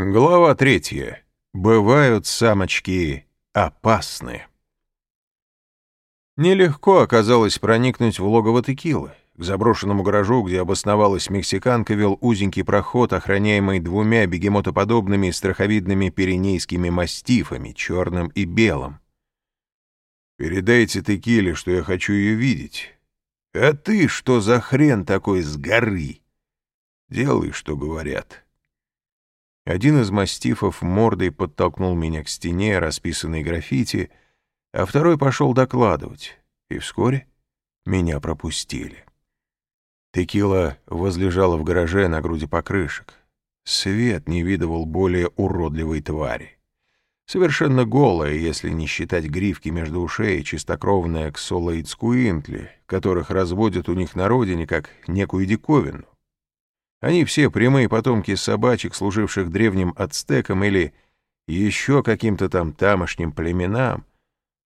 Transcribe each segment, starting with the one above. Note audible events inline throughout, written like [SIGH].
Глава третья. Бывают самочки опасны. Нелегко оказалось проникнуть в логово текилы. К заброшенному гаражу, где обосновалась мексиканка, вел узенький проход, охраняемый двумя бегемотоподобными страховидными пиренейскими мастифами, черным и белым. «Передайте текиле, что я хочу ее видеть. А ты что за хрен такой с горы? Делай, что говорят». Один из мастифов мордой подтолкнул меня к стене, расписанной граффити, а второй пошел докладывать, и вскоре меня пропустили. Текила возлежала в гараже на груди покрышек. Свет не видывал более уродливой твари. Совершенно голая, если не считать гривки между ушей, чистокровная ксолоицкуинтли, которых разводят у них на родине как некую диковину. Они все прямые потомки собачек, служивших древним ацтекам или еще каким-то там тамошним племенам,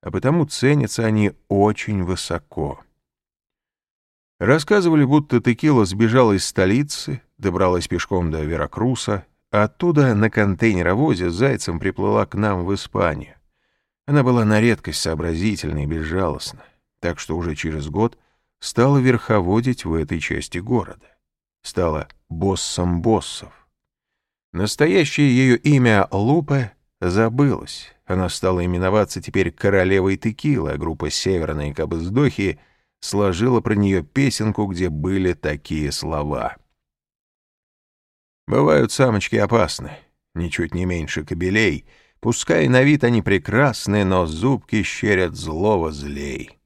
а потому ценятся они очень высоко. Рассказывали, будто Текила сбежала из столицы, добралась пешком до Веракруса, а оттуда на контейнеровозе с зайцем приплыла к нам в Испанию. Она была на редкость сообразительна и безжалостна, так что уже через год стала верховодить в этой части города стала боссом боссов. Настоящее ее имя Лупе забылось. Она стала именоваться теперь королевой текилы, а группа «Северные кабыздохи» сложила про нее песенку, где были такие слова. «Бывают самочки опасны, ничуть не меньше кобелей, пускай на вид они прекрасны, но зубки щерят злого злей».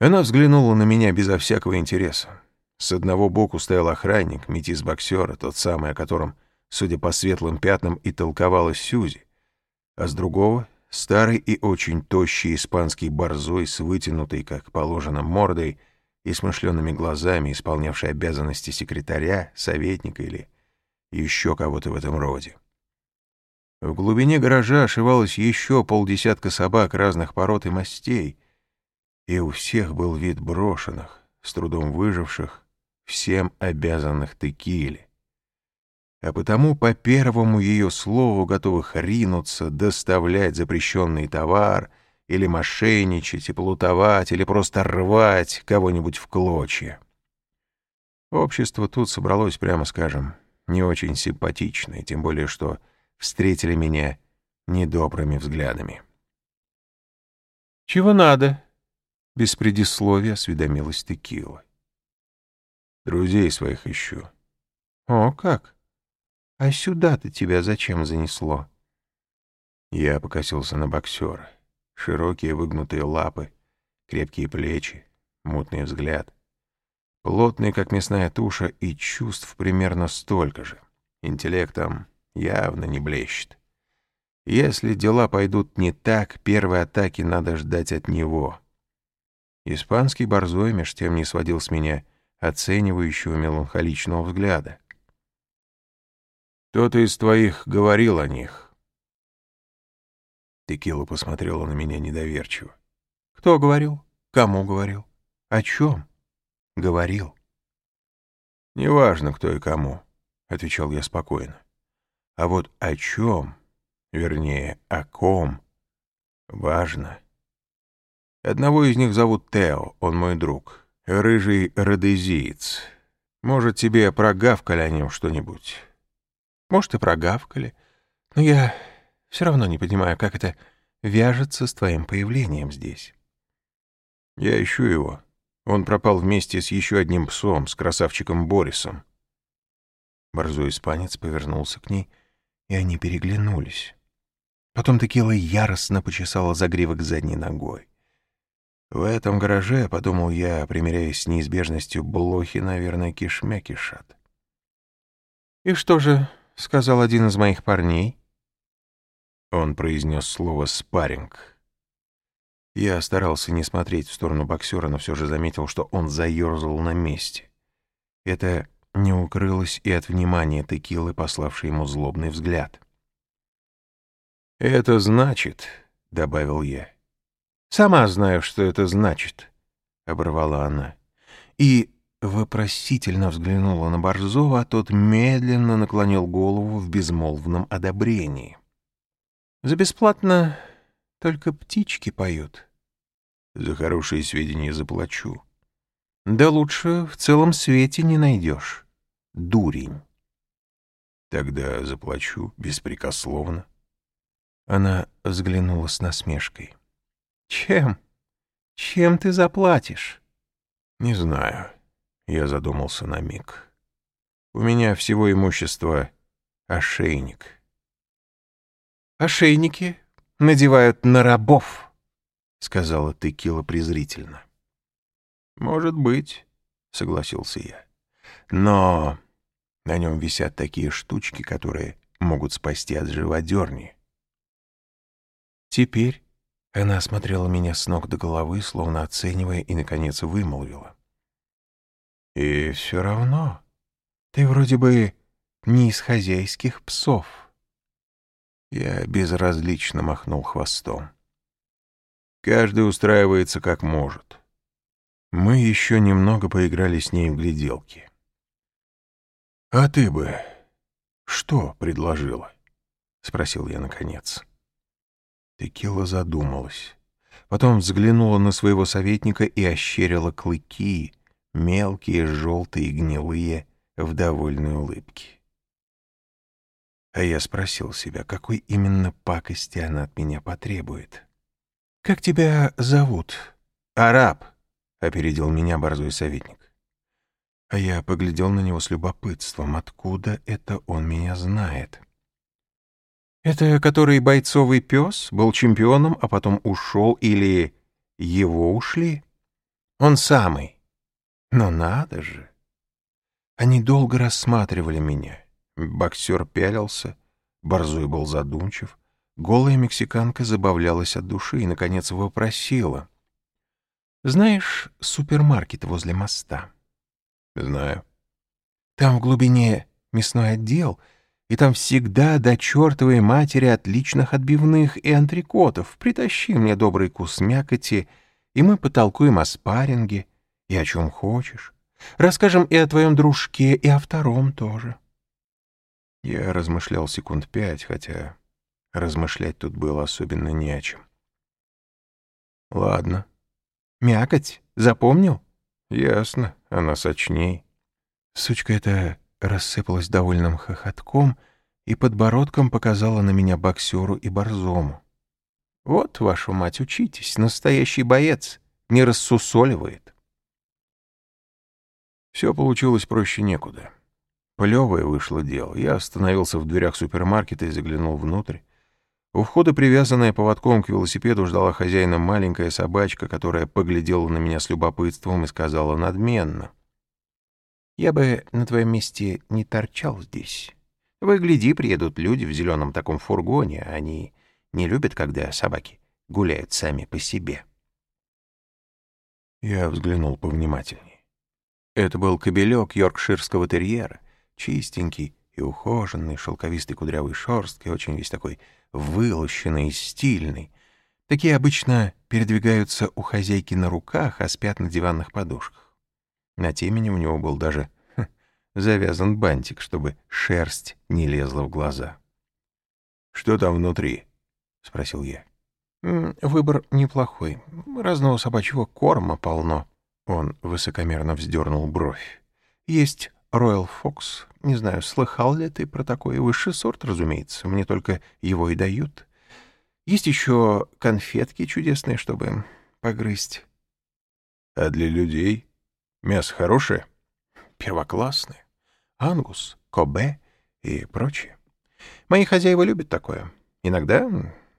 Она взглянула на меня безо всякого интереса. С одного боку стоял охранник, метис боксера, тот самый, о котором, судя по светлым пятнам, и толковалась Сюзи. А с другого — старый и очень тощий испанский борзой с вытянутой, как положено, мордой и смышленными глазами, исполнявший обязанности секретаря, советника или еще кого-то в этом роде. В глубине гаража ошивалось еще полдесятка собак разных пород и мастей, и у всех был вид брошенных, с трудом выживших, всем обязанных текиле. А потому по первому ее слову готовых ринуться, доставлять запрещенный товар или мошенничать и плутовать, или просто рвать кого-нибудь в клочья. Общество тут собралось, прямо скажем, не очень симпатичное, тем более что встретили меня недобрыми взглядами. «Чего надо?» — без предисловия осведомилась Текила. Друзей своих ищу. О, как? А сюда-то тебя зачем занесло? Я покосился на боксера. Широкие выгнутые лапы, крепкие плечи, мутный взгляд. Плотный, как мясная туша, и чувств примерно столько же. Интеллектом явно не блещет. Если дела пойдут не так, первой атаки надо ждать от него. Испанский борзой меж тем не сводил с меня оценивающего меланхоличного взгляда. «Кто-то из твоих говорил о них?» Текила посмотрела на меня недоверчиво. «Кто говорил? Кому говорил? О чем?» «Говорил». «Неважно, кто и кому», — отвечал я спокойно. «А вот о чем, вернее, о ком, важно. Одного из них зовут Тео, он мой друг» рыжий родезиец. Может, тебе прогавкали о нем что-нибудь? Может, и прогавкали, но я все равно не понимаю, как это вяжется с твоим появлением здесь. Я ищу его. Он пропал вместе с еще одним псом, с красавчиком Борисом. Борзой испанец повернулся к ней, и они переглянулись. Потом Текила яростно почесала загривок задней ногой. В этом гараже, — подумал я, примиряясь с неизбежностью, блохи, наверное, кишмя кишат. «И что же?» — сказал один из моих парней. Он произнес слово «спарринг». Я старался не смотреть в сторону боксера, но все же заметил, что он заерзал на месте. Это не укрылось и от внимания текилы, пославшей ему злобный взгляд. «Это значит», — добавил я, — «Сама знаю, что это значит», — оборвала она. «И вопросительно взглянула на Борзова, а тот медленно наклонил голову в безмолвном одобрении. «За бесплатно только птички поют». «За хорошие сведения заплачу». «Да лучше в целом свете не найдешь, дурень». «Тогда заплачу беспрекословно». Она взглянула с насмешкой. «Чем? Чем ты заплатишь?» «Не знаю». Я задумался на миг. «У меня всего имущество ошейник». «Ошейники надевают на рабов», — сказала Текила презрительно. «Может быть», — согласился я. «Но на нем висят такие штучки, которые могут спасти от живодерни». Теперь она осмотрела меня с ног до головы, словно оценивая, и, наконец, вымолвила. «И все равно ты вроде бы не из хозяйских псов». Я безразлично махнул хвостом. Каждый устраивается как может. Мы еще немного поиграли с ней в гляделки. «А ты бы что предложила?» — спросил я наконец. Текила задумалась. Потом взглянула на своего советника и ощерила клыки, мелкие, желтые, гнилые, в довольной улыбке. А я спросил себя, какой именно пакости она от меня потребует. «Как тебя зовут?» «Араб», — опередил меня борзой советник. А я поглядел на него с любопытством, откуда это он меня знает. Это который бойцовый пес был чемпионом, а потом ушел или его ушли? Он самый. Но надо же. Они долго рассматривали меня. Боксер пялился, борзой был задумчив. Голая мексиканка забавлялась от души и, наконец, вопросила. «Знаешь супермаркет возле моста?» «Знаю». «Там в глубине мясной отдел — и там всегда до чертовой матери отличных отбивных и антрикотов. Притащи мне добрый кус мякоти, и мы потолкуем о спарринге и о чем хочешь. Расскажем и о твоем дружке, и о втором тоже. Я размышлял секунд пять, хотя размышлять тут было особенно не о чем. Ладно. Мякоть, запомнил? Ясно, она сочней. Сучка эта рассыпалась довольным хохотком и подбородком показала на меня боксеру и борзому. «Вот, вашу мать, учитесь, настоящий боец, не рассусоливает». Все получилось проще некуда. Плевое вышло дело. Я остановился в дверях супермаркета и заглянул внутрь. У входа, привязанная поводком к велосипеду, ждала хозяина маленькая собачка, которая поглядела на меня с любопытством и сказала надменно — я бы на твоем месте не торчал здесь. Вы, гляди, приедут люди в зеленом таком фургоне, они не любят, когда собаки гуляют сами по себе. Я взглянул повнимательнее. Это был кобелек йоркширского терьера, чистенький и ухоженный, шелковистый кудрявый шерсткой, очень весь такой вылощенный и стильный. Такие обычно передвигаются у хозяйки на руках, а спят на диванных подушках. На темени у него был даже [LAUGHS] ха, завязан бантик, чтобы шерсть не лезла в глаза. «Что там внутри?» — спросил я. «Выбор неплохой. Разного собачьего корма полно». Он высокомерно вздернул бровь. «Есть Роyal Fox. Не знаю, слыхал ли ты про такой высший сорт, разумеется. Мне только его и дают. Есть еще конфетки чудесные, чтобы погрызть». «А для людей?» Мясо хорошее? Первоклассное. Ангус, Кобе и прочее. Мои хозяева любят такое. Иногда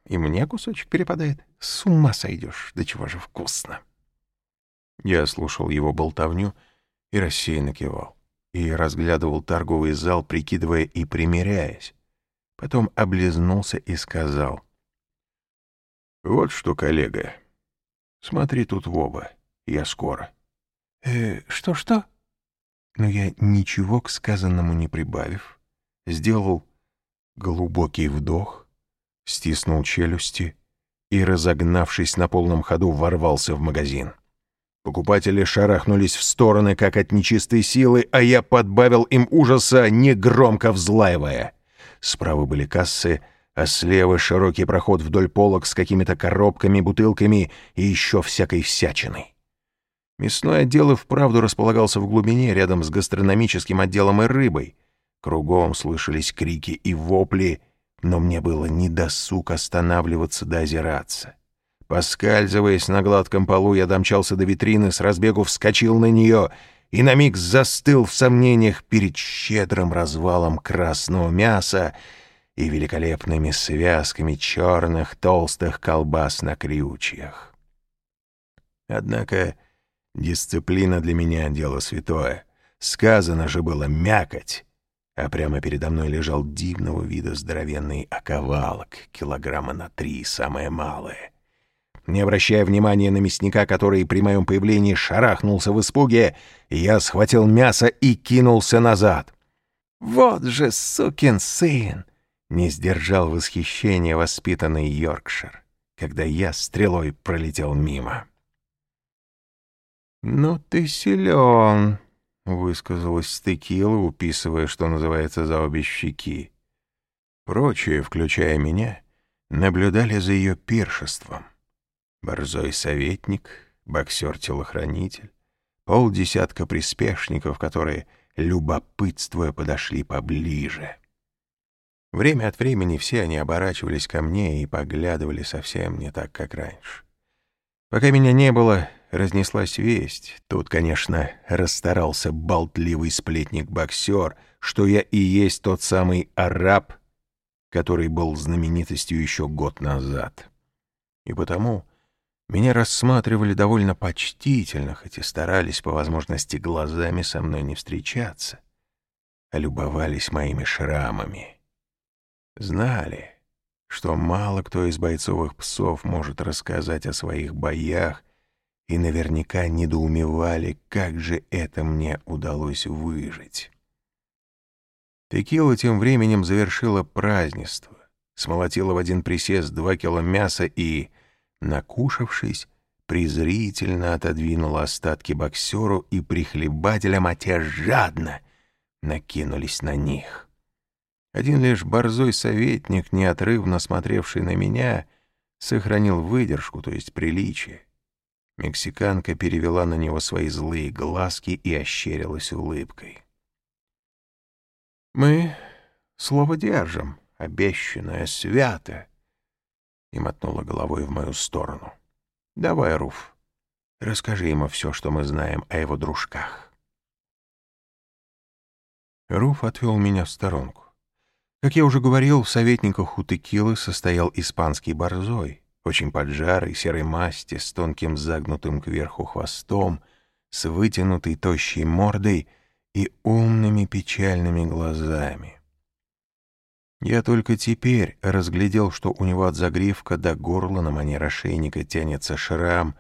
и мне кусочек перепадает. С ума сойдешь, до чего же вкусно. Я слушал его болтовню и рассеянно кивал. И разглядывал торговый зал, прикидывая и примеряясь. Потом облизнулся и сказал. «Вот что, коллега, смотри тут в оба, я скоро». «Э, что-что?» Но я, ничего к сказанному не прибавив, сделал глубокий вдох, стиснул челюсти и, разогнавшись на полном ходу, ворвался в магазин. Покупатели шарахнулись в стороны, как от нечистой силы, а я подбавил им ужаса, негромко взлаивая. Справа были кассы, а слева широкий проход вдоль полок с какими-то коробками, бутылками и еще всякой всячиной. Мясной отдел и вправду располагался в глубине, рядом с гастрономическим отделом и рыбой. Кругом слышались крики и вопли, но мне было не досуг останавливаться да озираться. Поскальзываясь на гладком полу, я домчался до витрины, с разбегу вскочил на нее и на миг застыл в сомнениях перед щедрым развалом красного мяса и великолепными связками черных толстых колбас на крючьях. Однако дисциплина для меня — дело святое. Сказано же было «мякоть», а прямо передо мной лежал дивного вида здоровенный оковалок, килограмма на три, самое малое. Не обращая внимания на мясника, который при моем появлении шарахнулся в испуге, я схватил мясо и кинулся назад. «Вот же сукин сын!» Не сдержал восхищения воспитанный Йоркшир, когда я стрелой пролетел мимо. «Ну ты силен», — высказалась Стекила, уписывая, что называется, за обе щеки. Прочие, включая меня, наблюдали за ее пиршеством. Борзой советник, боксер-телохранитель, полдесятка приспешников, которые, любопытствуя, подошли поближе. Время от времени все они оборачивались ко мне и поглядывали совсем не так, как раньше. Пока меня не было, разнеслась весть. Тут, конечно, расстарался болтливый сплетник-боксер, что я и есть тот самый араб, который был знаменитостью еще год назад. И потому меня рассматривали довольно почтительно, хоть и старались по возможности глазами со мной не встречаться, а любовались моими шрамами. Знали, что мало кто из бойцовых псов может рассказать о своих боях, и наверняка недоумевали, как же это мне удалось выжить. Текила тем временем завершила празднество, смолотила в один присест два кило мяса и, накушавшись, презрительно отодвинула остатки боксеру и прихлебателям, а те жадно накинулись на них. Один лишь борзой советник, неотрывно смотревший на меня, сохранил выдержку, то есть приличие. Мексиканка перевела на него свои злые глазки и ощерилась улыбкой. «Мы слово держим, обещанное свято», и мотнула головой в мою сторону. «Давай, Руф, расскажи ему все, что мы знаем о его дружках». Руф отвел меня в сторонку. Как я уже говорил, в советниках у текилы состоял испанский борзой, очень поджарый, серой масти, с тонким загнутым кверху хвостом, с вытянутой тощей мордой и умными печальными глазами. Я только теперь разглядел, что у него от загривка до горла на манер ошейника тянется шрам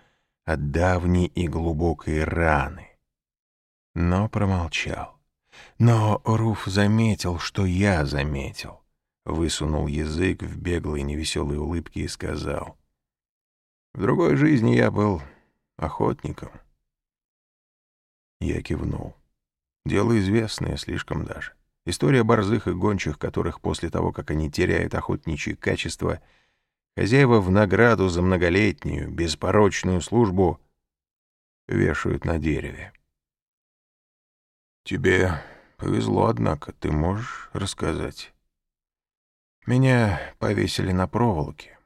от давней и глубокой раны. Но промолчал. Но Руф заметил, что я заметил. Высунул язык в беглой невеселой улыбке и сказал. «В другой жизни я был охотником». Я кивнул. Дело известное, слишком даже. История борзых и гончих, которых после того, как они теряют охотничьи качества, хозяева в награду за многолетнюю, беспорочную службу вешают на дереве. «Тебе повезло, однако. Ты можешь рассказать?» «Меня повесили на проволоке.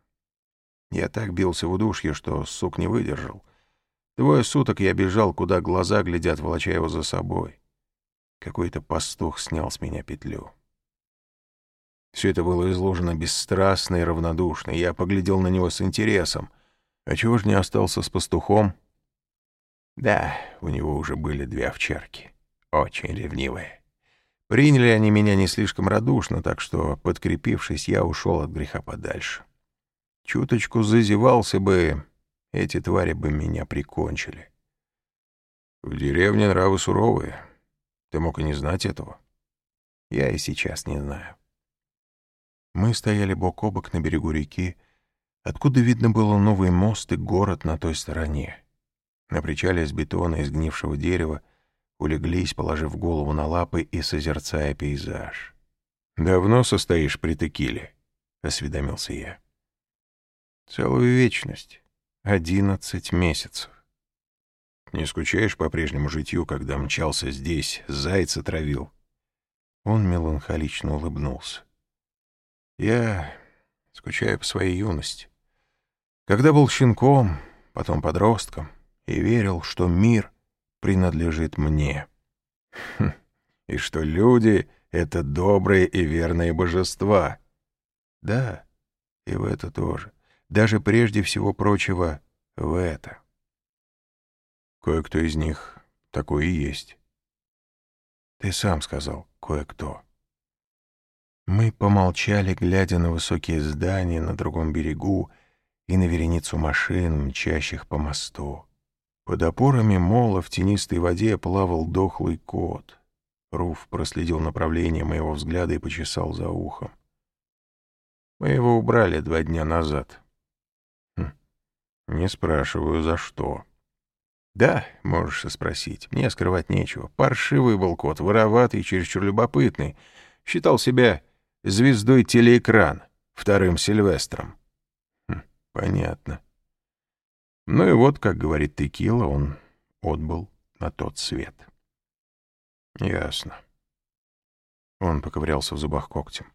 Я так бился в удушье, что сук не выдержал. Двое суток я бежал, куда глаза глядят, волоча его за собой. Какой-то пастух снял с меня петлю. Все это было изложено бесстрастно и равнодушно. Я поглядел на него с интересом. А чего ж не остался с пастухом? Да, у него уже были две овчарки очень ревнивые. Приняли они меня не слишком радушно, так что, подкрепившись, я ушел от греха подальше. Чуточку зазевался бы, эти твари бы меня прикончили. В деревне нравы суровые. Ты мог и не знать этого. Я и сейчас не знаю. Мы стояли бок о бок на берегу реки, откуда видно было новый мост и город на той стороне. На причале из бетона и сгнившего дерева улеглись, положив голову на лапы и созерцая пейзаж. «Давно состоишь при текиле?» — осведомился я. «Целую вечность. Одиннадцать месяцев. Не скучаешь по прежнему житью, когда мчался здесь, зайца травил?» Он меланхолично улыбнулся. «Я скучаю по своей юности. Когда был щенком, потом подростком, и верил, что мир принадлежит мне. Хм, и что люди — это добрые и верные божества. Да, и в это тоже. Даже прежде всего прочего, в это. Кое-кто из них такой и есть. Ты сам сказал «кое-кто». Мы помолчали, глядя на высокие здания на другом берегу и на вереницу машин, мчащих по мосту. Под опорами мола в тенистой воде плавал дохлый кот. Руф проследил направление моего взгляда и почесал за ухом. Мы его убрали два дня назад. Хм. Не спрашиваю, за что. Да, можешь и спросить. Мне скрывать нечего. Паршивый был кот, вороватый, чересчур любопытный. Считал себя звездой телеэкрана, вторым Сильвестром. Хм, понятно. Ну и вот, как говорит Текила, он отбыл на тот свет. Ясно. Он поковырялся в зубах когтем.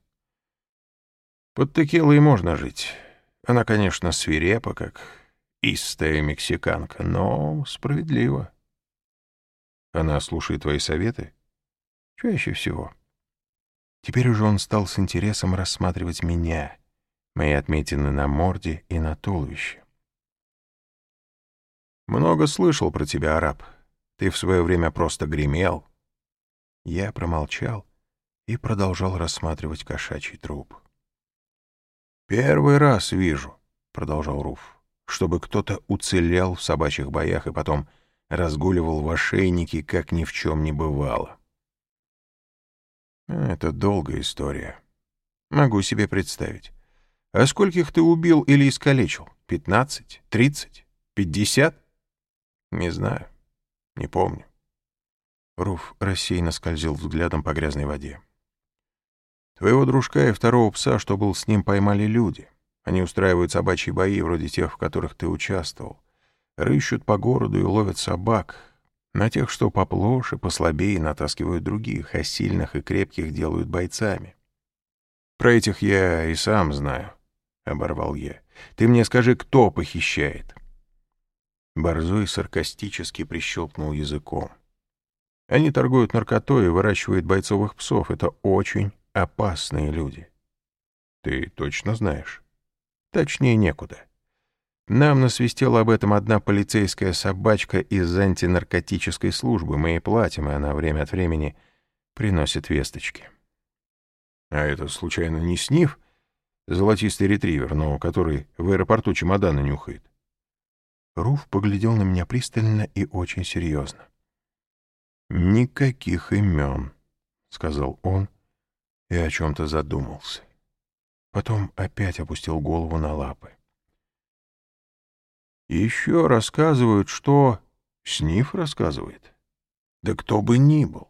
Под Текилой можно жить. Она, конечно, свирепа, как истая мексиканка, но справедлива. Она слушает твои советы? Чаще всего. Теперь уже он стал с интересом рассматривать меня, мои отметины на морде и на туловище. «Много слышал про тебя, араб. Ты в свое время просто гремел». Я промолчал и продолжал рассматривать кошачий труп. «Первый раз вижу», — продолжал Руф, «чтобы кто-то уцелел в собачьих боях и потом разгуливал в ошейнике, как ни в чем не бывало». Это долгая история. Могу себе представить. А скольких ты убил или искалечил? Пятнадцать? Тридцать? Пятьдесят? Не знаю. Не помню. Руф рассеянно скользил взглядом по грязной воде. Твоего дружка и второго пса, что был с ним, поймали люди. Они устраивают собачьи бои, вроде тех, в которых ты участвовал. Рыщут по городу и ловят собак, на тех, что поплоше, послабее, натаскивают других, а сильных и крепких делают бойцами. Про этих я и сам знаю, — оборвал я. Ты мне скажи, кто похищает? Борзой саркастически прищелкнул языком. Они торгуют наркотой и выращивают бойцовых псов. Это очень опасные люди. Ты точно знаешь? Точнее некуда. Нам насвистела об этом одна полицейская собачка из антинаркотической службы. Мы ей платим, и она время от времени приносит весточки. А это, случайно, не сниф? Золотистый ретривер, но который в аэропорту чемоданы нюхает. Руф поглядел на меня пристально и очень серьезно. «Никаких имен», — сказал он и о чем-то задумался. Потом опять опустил голову на лапы. Еще рассказывают, что... Сниф рассказывает? Да кто бы ни был.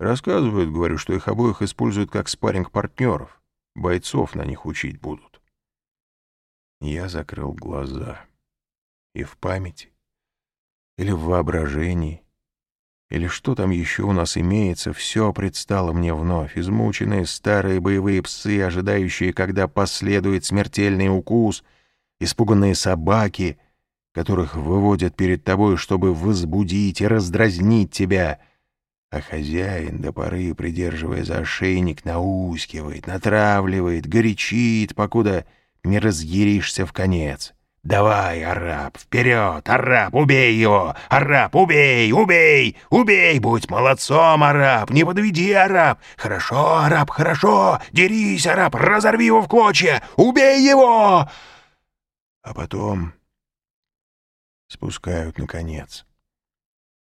Рассказывают, говорю, что их обоих используют как спарринг партнеров Бойцов на них учить будут. Я закрыл глаза. И в памяти, или в воображении, или что там еще у нас имеется, все предстало мне вновь. Измученные старые боевые псы, ожидающие, когда последует смертельный укус, испуганные собаки — которых выводят перед тобой, чтобы возбудить и раздразнить тебя, а хозяин до поры, придерживая за ошейник, наускивает, натравливает, горячит, покуда не разъяришься в конец. «Давай, араб, вперед! Араб, убей его! Араб, убей! Убей! Убей! Будь молодцом, араб! Не подведи, араб! Хорошо, араб, хорошо! Дерись, араб! Разорви его в клочья! Убей его!» А потом спускают наконец.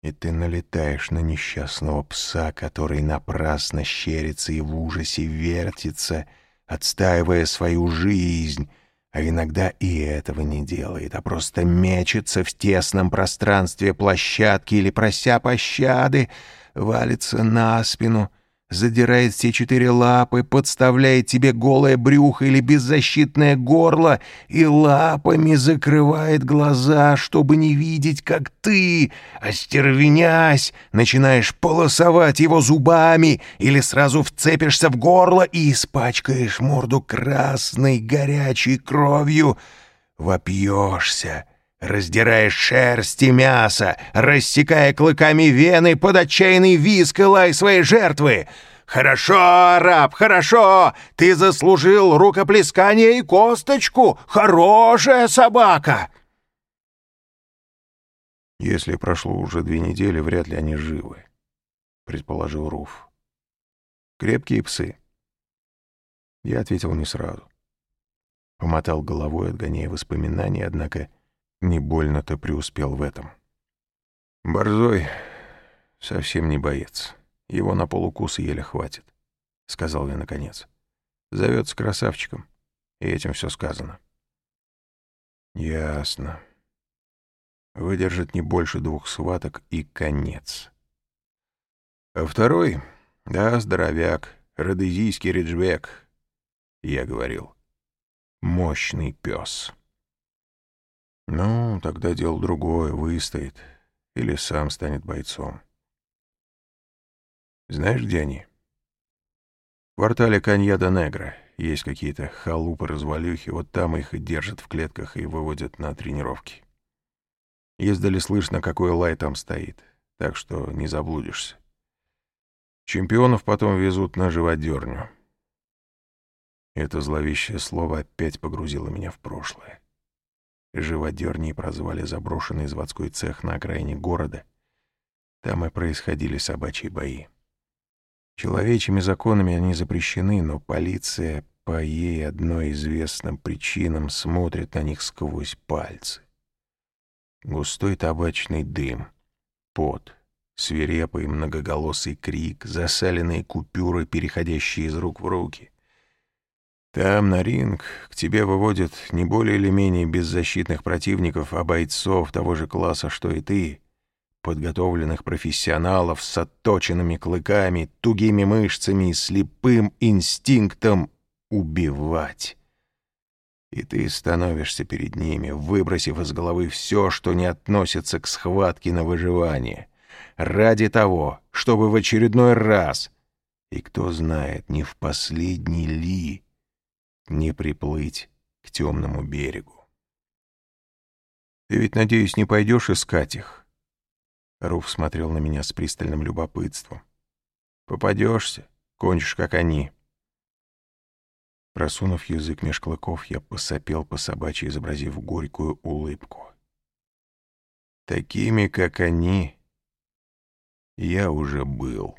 И ты налетаешь на несчастного пса, который напрасно щерится и в ужасе вертится, отстаивая свою жизнь, а иногда и этого не делает, а просто мечется в тесном пространстве площадки или, прося пощады, валится на спину — задирает все четыре лапы, подставляет тебе голое брюхо или беззащитное горло и лапами закрывает глаза, чтобы не видеть, как ты, остервенясь, начинаешь полосовать его зубами или сразу вцепишься в горло и испачкаешь морду красной горячей кровью, вопьешься — Раздираешь шерсть и мясо, рассекая клыками вены под отчаянный визг и лай своей жертвы. «Хорошо, раб, хорошо! Ты заслужил рукоплескание и косточку! Хорошая собака!» «Если прошло уже две недели, вряд ли они живы», — предположил Руф. «Крепкие псы». Я ответил не сразу. Помотал головой, отгоняя воспоминания, однако не больно-то преуспел в этом. Борзой совсем не боец. Его на полукуса еле хватит, — сказал я наконец. Зовется красавчиком, и этим все сказано. Ясно. Выдержит не больше двух сваток и конец. А второй, да, здоровяк, родезийский риджбек, я говорил. Мощный пес. Ну, тогда дело другое, выстоит. Или сам станет бойцом. Знаешь, где они? В квартале Каньяда-Негра есть какие-то халупы-развалюхи, вот там их и держат в клетках и выводят на тренировки. Ездали слышно, какой лай там стоит, так что не заблудишься. Чемпионов потом везут на живодерню. Это зловещее слово опять погрузило меня в прошлое. Живодерней прозвали заброшенный заводской цех на окраине города. Там и происходили собачьи бои. Человечьими законами они запрещены, но полиция по ей одной известным причинам смотрит на них сквозь пальцы. Густой табачный дым, пот, свирепый многоголосый крик, засаленные купюры, переходящие из рук в руки. Там, на ринг, к тебе выводят не более или менее беззащитных противников, а бойцов того же класса, что и ты, подготовленных профессионалов с отточенными клыками, тугими мышцами и слепым инстинктом убивать. И ты становишься перед ними, выбросив из головы все, что не относится к схватке на выживание, ради того, чтобы в очередной раз, и кто знает, не в последний ли, не приплыть к темному берегу. Ты ведь, надеюсь, не пойдешь искать их? Руф смотрел на меня с пристальным любопытством. Попадешься, кончишь, как они. Просунув язык меж клыков, я посопел по собачьи, изобразив горькую улыбку. Такими, как они, я уже был.